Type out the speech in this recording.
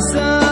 sun.